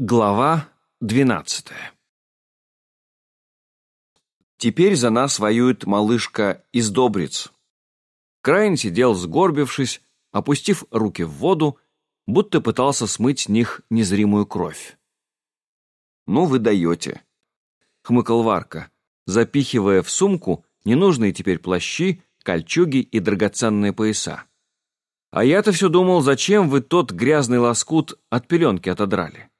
Глава двенадцатая Теперь за нас воюет малышка из Добриц. Крайн сидел сгорбившись, опустив руки в воду, будто пытался смыть с них незримую кровь. «Ну вы даете», — хмыкал Варка, запихивая в сумку ненужные теперь плащи, кольчуги и драгоценные пояса. «А я-то все думал, зачем вы тот грязный лоскут от пеленки отодрали?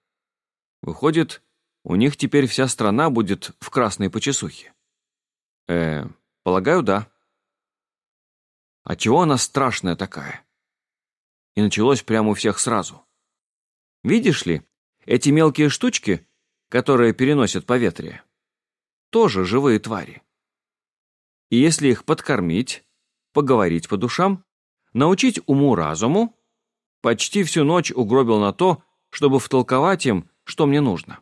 Выходит, у них теперь вся страна будет в красной почесухе». «Э, полагаю, да». «А чего она страшная такая?» И началось прямо у всех сразу. «Видишь ли, эти мелкие штучки, которые переносят поветрие, тоже живые твари. И если их подкормить, поговорить по душам, научить уму-разуму, почти всю ночь угробил на то, чтобы втолковать им, что мне нужно.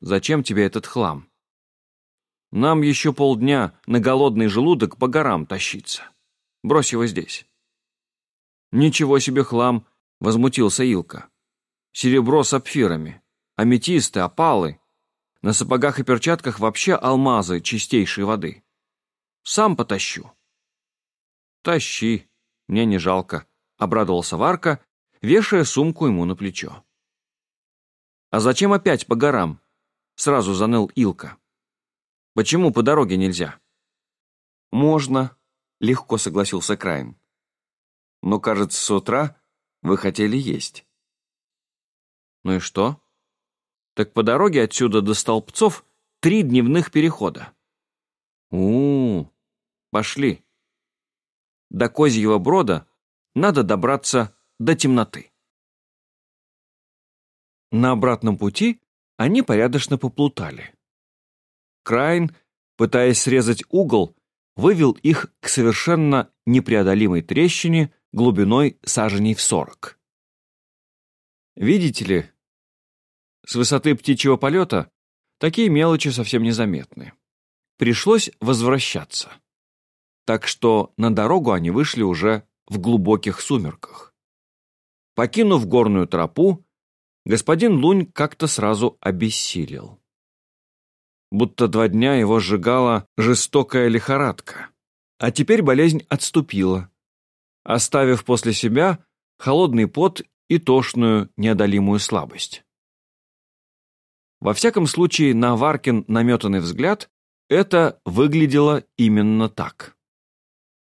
Зачем тебе этот хлам? Нам еще полдня на голодный желудок по горам тащиться. Брось его здесь. Ничего себе хлам, возмутился Илка. Серебро с апфирами, аметисты, опалы. На сапогах и перчатках вообще алмазы чистейшей воды. Сам потащу. Тащи, мне не жалко, обрадовался Варка, вешая сумку ему на плечо. А зачем опять по горам? Сразу заныл Илка. Почему по дороге нельзя?» «Можно», — легко согласился Крайн. «Но, кажется, с утра вы хотели есть». «Ну и что?» «Так по дороге отсюда до Столбцов три дневных перехода». У, -у, у пошли. До Козьего Брода надо добраться до темноты. На обратном пути они порядочно поплутали. Крайн, пытаясь срезать угол, вывел их к совершенно непреодолимой трещине глубиной саженей в сорок. Видите ли, с высоты птичьего полета такие мелочи совсем незаметны. Пришлось возвращаться. Так что на дорогу они вышли уже в глубоких сумерках. Покинув горную тропу, господин Лунь как-то сразу обессилел будто два дня его сжигала жестокая лихорадка. А теперь болезнь отступила, оставив после себя холодный пот и тошную неодолимую слабость. Во всяком случае, на Варкин наметанный взгляд это выглядело именно так.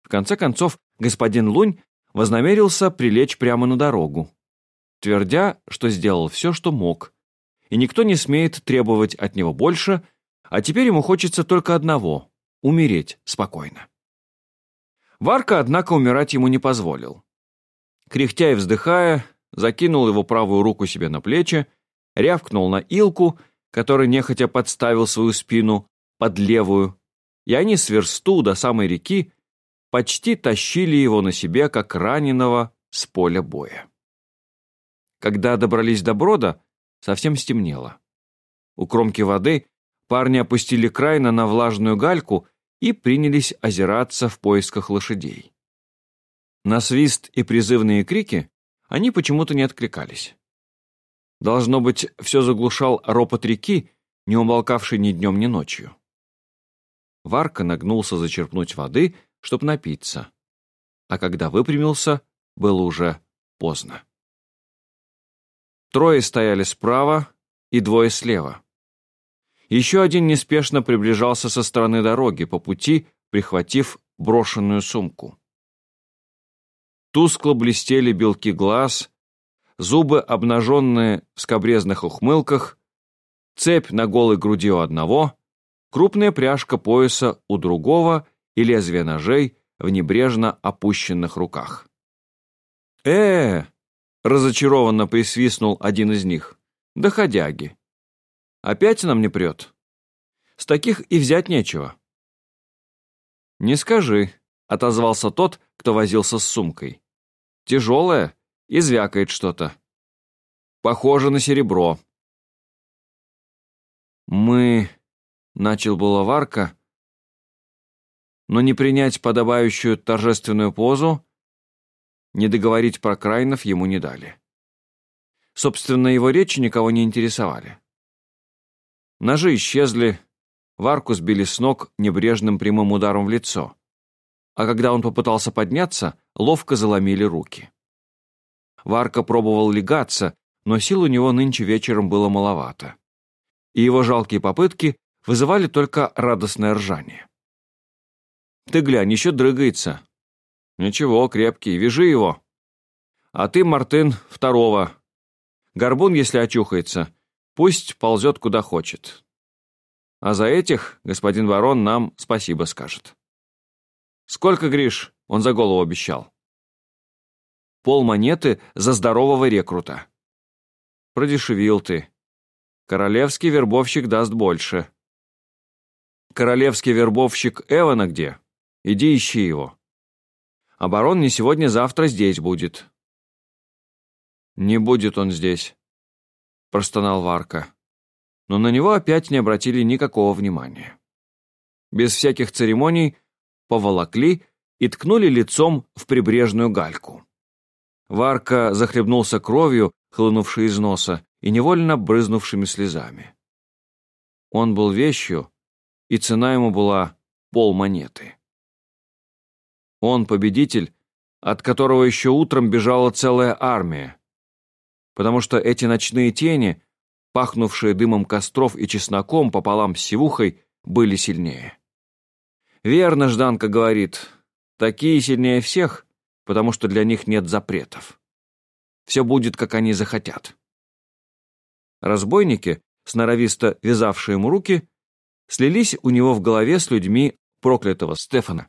В конце концов, господин Лунь вознамерился прилечь прямо на дорогу, твердя, что сделал все, что мог, и никто не смеет требовать от него больше, а теперь ему хочется только одного — умереть спокойно. Варка, однако, умирать ему не позволил. Кряхтя и вздыхая, закинул его правую руку себе на плечи, рявкнул на Илку, который нехотя подставил свою спину под левую, и они с версту до самой реки почти тащили его на себе, как раненого с поля боя. Когда добрались до брода, совсем стемнело. У кромки воды Парни опустили Крайна на влажную гальку и принялись озираться в поисках лошадей. На свист и призывные крики они почему-то не откликались. Должно быть, все заглушал ропот реки, не умолкавший ни днем, ни ночью. Варка нагнулся зачерпнуть воды, чтобы напиться. А когда выпрямился, было уже поздно. Трое стояли справа и двое слева. Еще один неспешно приближался со стороны дороги, по пути прихватив брошенную сумку. Тускло блестели белки глаз, зубы, обнаженные в скобрезных ухмылках, цепь на голой груди у одного, крупная пряжка пояса у другого и лезвие ножей в небрежно опущенных руках. э, разочарованно присвистнул один из них. «Доходяги. Опять нам не прет? С таких и взять нечего». «Не скажи», — отозвался тот, кто возился с сумкой. «Тяжелая и звякает что-то. Похоже на серебро». «Мы...» — начал было Варка, но не принять подобающую торжественную позу, не договорить про Крайнов ему не дали. Собственно, его речи никого не интересовали. Ножи исчезли, Варку сбили с ног небрежным прямым ударом в лицо. А когда он попытался подняться, ловко заломили руки. Варка пробовал легаться, но сил у него нынче вечером было маловато. И его жалкие попытки вызывали только радостное ржание. «Ты глянь, еще дрыгается». «Ничего, крепкий, вяжи его». «А ты, Мартын, второго. Горбун, если очухается, пусть ползет куда хочет. А за этих господин барон нам спасибо скажет». «Сколько, Гриш?» — он за голову обещал. «Пол монеты за здорового рекрута». «Продешевил ты. Королевский вербовщик даст больше». «Королевский вербовщик Эвана где? Иди ищи его. А барон не сегодня-завтра здесь будет». «Не будет он здесь», — простонал Варка. Но на него опять не обратили никакого внимания. Без всяких церемоний поволокли и ткнули лицом в прибрежную гальку. Варка захлебнулся кровью, хлынувшей из носа, и невольно брызнувшими слезами. Он был вещью, и цена ему была полмонеты. Он победитель, от которого еще утром бежала целая армия, потому что эти ночные тени, пахнувшие дымом костров и чесноком пополам с сивухой, были сильнее. Верно, Жданка говорит, такие сильнее всех, потому что для них нет запретов. Все будет, как они захотят. Разбойники, сноровисто вязавшие ему руки, слились у него в голове с людьми проклятого Стефана,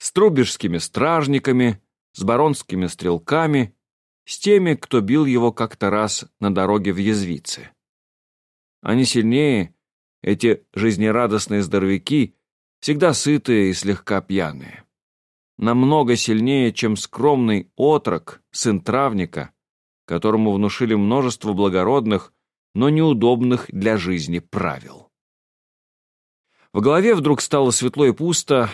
с трубежскими стражниками, с баронскими стрелками, с теми, кто бил его как-то раз на дороге в Язвице. Они сильнее, эти жизнерадостные здоровяки, всегда сытые и слегка пьяные. Намного сильнее, чем скромный отрок, сын травника, которому внушили множество благородных, но неудобных для жизни правил. В голове вдруг стало светло и пусто,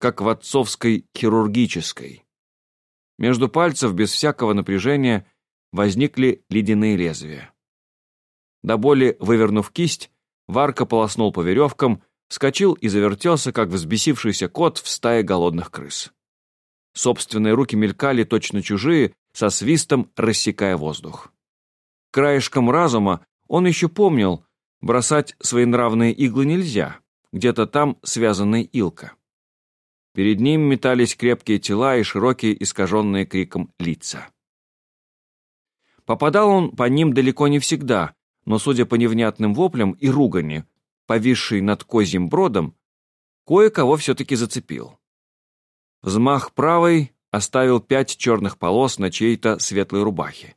как в отцовской хирургической. Между пальцев без всякого напряжения возникли ледяные лезвия. До боли вывернув кисть, Варка полоснул по веревкам, вскочил и завертелся, как взбесившийся кот в стае голодных крыс. Собственные руки мелькали точно чужие, со свистом рассекая воздух. Краешком разума он еще помнил, бросать свои нравные иглы нельзя, где-то там связанная илка. Перед ним метались крепкие тела и широкие, искаженные криком лица. Попадал он по ним далеко не всегда, но, судя по невнятным воплям и ругани, повисший над козьим бродом, кое-кого все-таки зацепил. Взмах правой оставил пять черных полос на чьей-то светлой рубахе.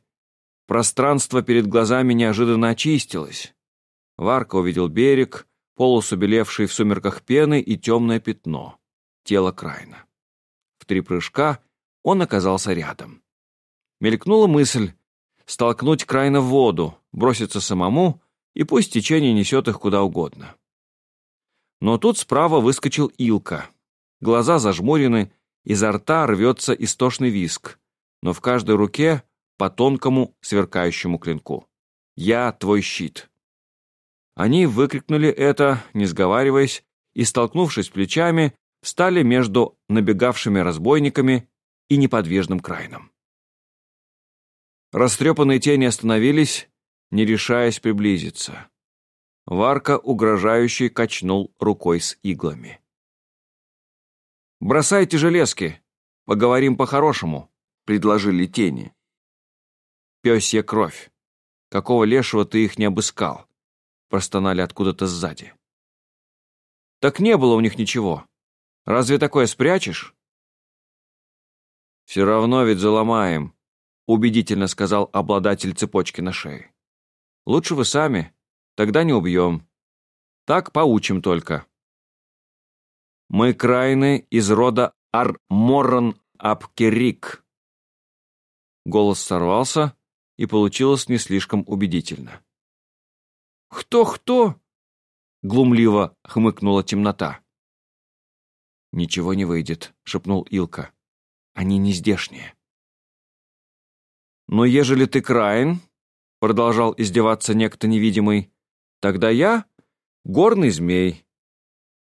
Пространство перед глазами неожиданно очистилось. Варка увидел берег, полосу белевшей в сумерках пены и темное пятно, тело Крайна. В три прыжка он оказался рядом. Мелькнула мысль столкнуть Крайна в воду, броситься самому и пусть течение несет их куда угодно. Но тут справа выскочил Илка. Глаза зажмурены, изо рта рвется истошный виск, но в каждой руке по тонкому сверкающему клинку. «Я твой щит». Они выкрикнули это, не сговариваясь, и, столкнувшись плечами, встали между набегавшими разбойниками и неподвижным крайном. Растрепанные тени остановились, не решаясь приблизиться. Варка угрожающе качнул рукой с иглами. «Бросайте железки, поговорим по-хорошему», — предложили тени. «Пёсья кровь. Какого лешего ты их не обыскал?» — простонали откуда-то сзади. «Так не было у них ничего. Разве такое спрячешь?» «Все равно ведь заломаем», — убедительно сказал обладатель цепочки на шее. Лучше вы сами, тогда не убьем. Так поучим только. Мы крайны из рода Арморрон Апкерик. Голос сорвался, и получилось не слишком убедительно. «Кто-кто?» — глумливо хмыкнула темнота. «Ничего не выйдет», — шепнул Илка. «Они не здешние». «Но ежели ты краин, продолжал издеваться некто невидимый, тогда я — горный змей,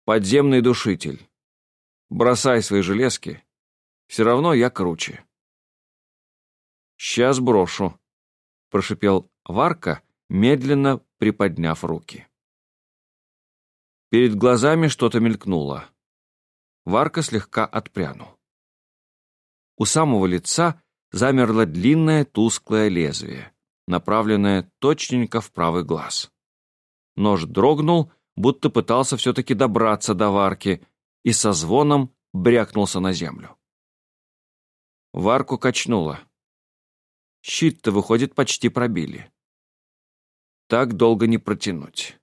подземный душитель. Бросай свои железки, все равно я круче. «Сейчас брошу», — прошипел Варка, медленно приподняв руки. Перед глазами что-то мелькнуло. Варка слегка отпрянул. У самого лица замерло длинное тусклое лезвие, направленное точненько в правый глаз. Нож дрогнул, будто пытался все-таки добраться до Варки, и со звоном брякнулся на землю. Варку качнуло. Щит-то, выходит, почти пробили. Так долго не протянуть.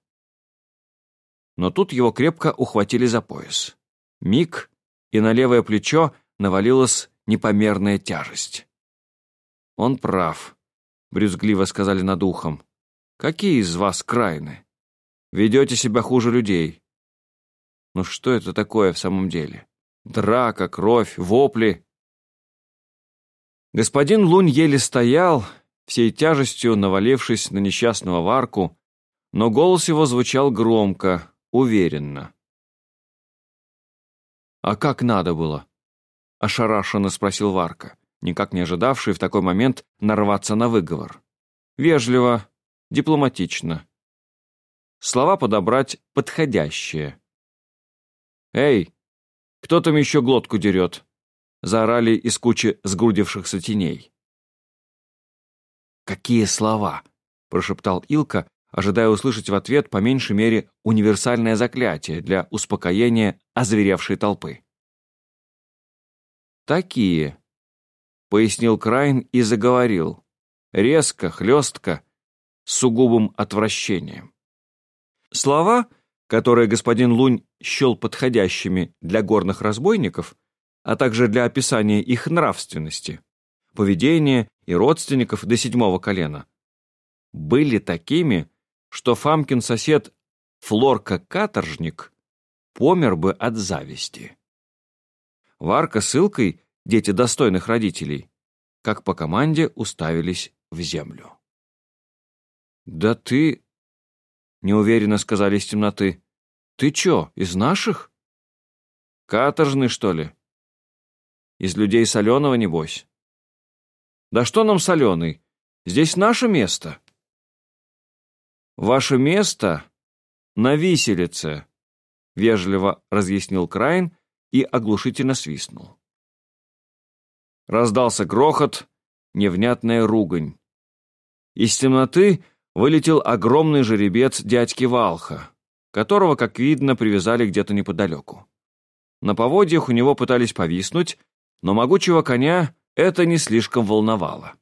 Но тут его крепко ухватили за пояс. Миг, и на левое плечо навалилась непомерная тяжесть. «Он прав», — брюзгливо сказали над ухом. «Какие из вас крайны? Ведете себя хуже людей». Ну что это такое в самом деле? Драка, кровь, вопли. Господин Лунь еле стоял, всей тяжестью навалившись на несчастного Варку, но голос его звучал громко, уверенно. «А как надо было?» — ошарашенно спросил Варка, никак не ожидавший в такой момент нарваться на выговор. Вежливо, дипломатично. Слова подобрать подходящие. «Эй, кто там еще глотку дерет?» — заорали из кучи сгрудившихся теней. «Какие слова?» — прошептал Илка, ожидая услышать в ответ по меньшей мере универсальное заклятие для успокоения озверевшей толпы. «Такие», — пояснил Крайн и заговорил, резко, хлестко, с сугубым отвращением. Слова, которые господин Лунь счел подходящими для горных разбойников, а также для описания их нравственности, поведения и родственников до седьмого колена, были такими, что Фамкин сосед Флорка-каторжник помер бы от зависти. Варка с Илкой, дети достойных родителей, как по команде уставились в землю. «Да ты...» — неуверенно сказали из темноты. «Ты чё, из наших?» «Каторжный, что ли?» «Из людей соленого, небось?» «Да что нам соленый? Здесь наше место!» «Ваше место на виселице», — вежливо разъяснил Крайн и оглушительно свистнул. Раздался грохот, невнятная ругань. Из темноты вылетел огромный жеребец дядьки Валха, которого, как видно, привязали где-то неподалеку. На поводьях у него пытались повиснуть, но могучего коня это не слишком волновало.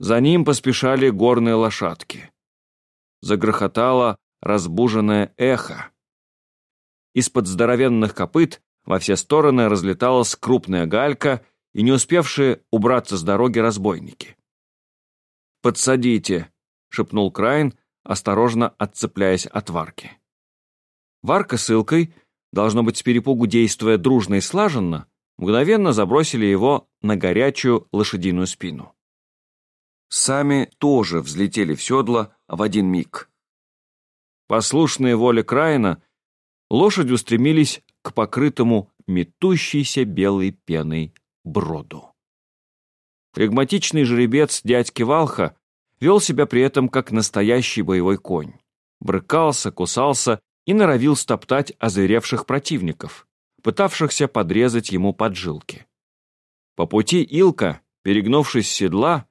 За ним поспешали горные лошадки загрохотало разбуженное эхо. Из-под здоровенных копыт во все стороны разлеталась крупная галька и не успевшие убраться с дороги разбойники. «Подсадите», — шепнул Крайн, осторожно отцепляясь от варки. Варка с Илкой, должно быть с перепугу действуя дружно и слаженно, мгновенно забросили его на горячую лошадиную спину. Сами тоже взлетели в седло, в один миг. Послушные воле Краина, лошади устремились к покрытому метущейся белой пеной броду. Флегматичный жеребец дядьки Валха вел себя при этом как настоящий боевой конь. Брыкался, кусался и норовил стоптать озверевших противников, пытавшихся подрезать ему поджилки. По пути Илка, перегнувшись с седла,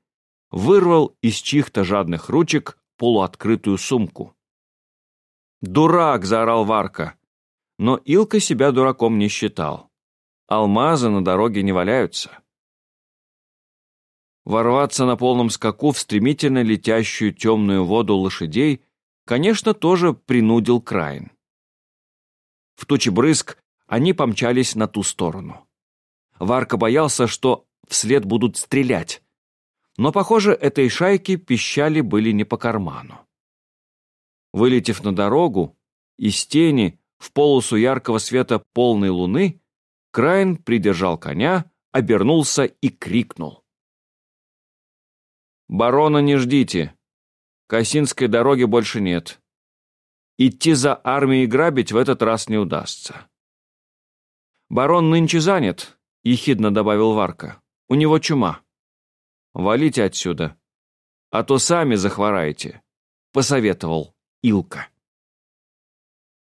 вырвал из чьих-то жадных ручек полуоткрытую сумку. «Дурак!» — заорал Варка. Но Илка себя дураком не считал. Алмазы на дороге не валяются. Ворваться на полном скаку в стремительно летящую темную воду лошадей, конечно, тоже принудил Краин. В тучи брызг они помчались на ту сторону. Варка боялся, что вслед будут стрелять, но, похоже, этой шайке пищали были не по карману. Вылетев на дорогу, из тени в полосу яркого света полной луны, Крайн придержал коня, обернулся и крикнул. Барона не ждите. Косинской дороги больше нет. Идти за армией грабить в этот раз не удастся. Барон нынче занят, ехидно добавил Варка. У него чума. Валите отсюда, а то сами захвораете, посоветовал Илка.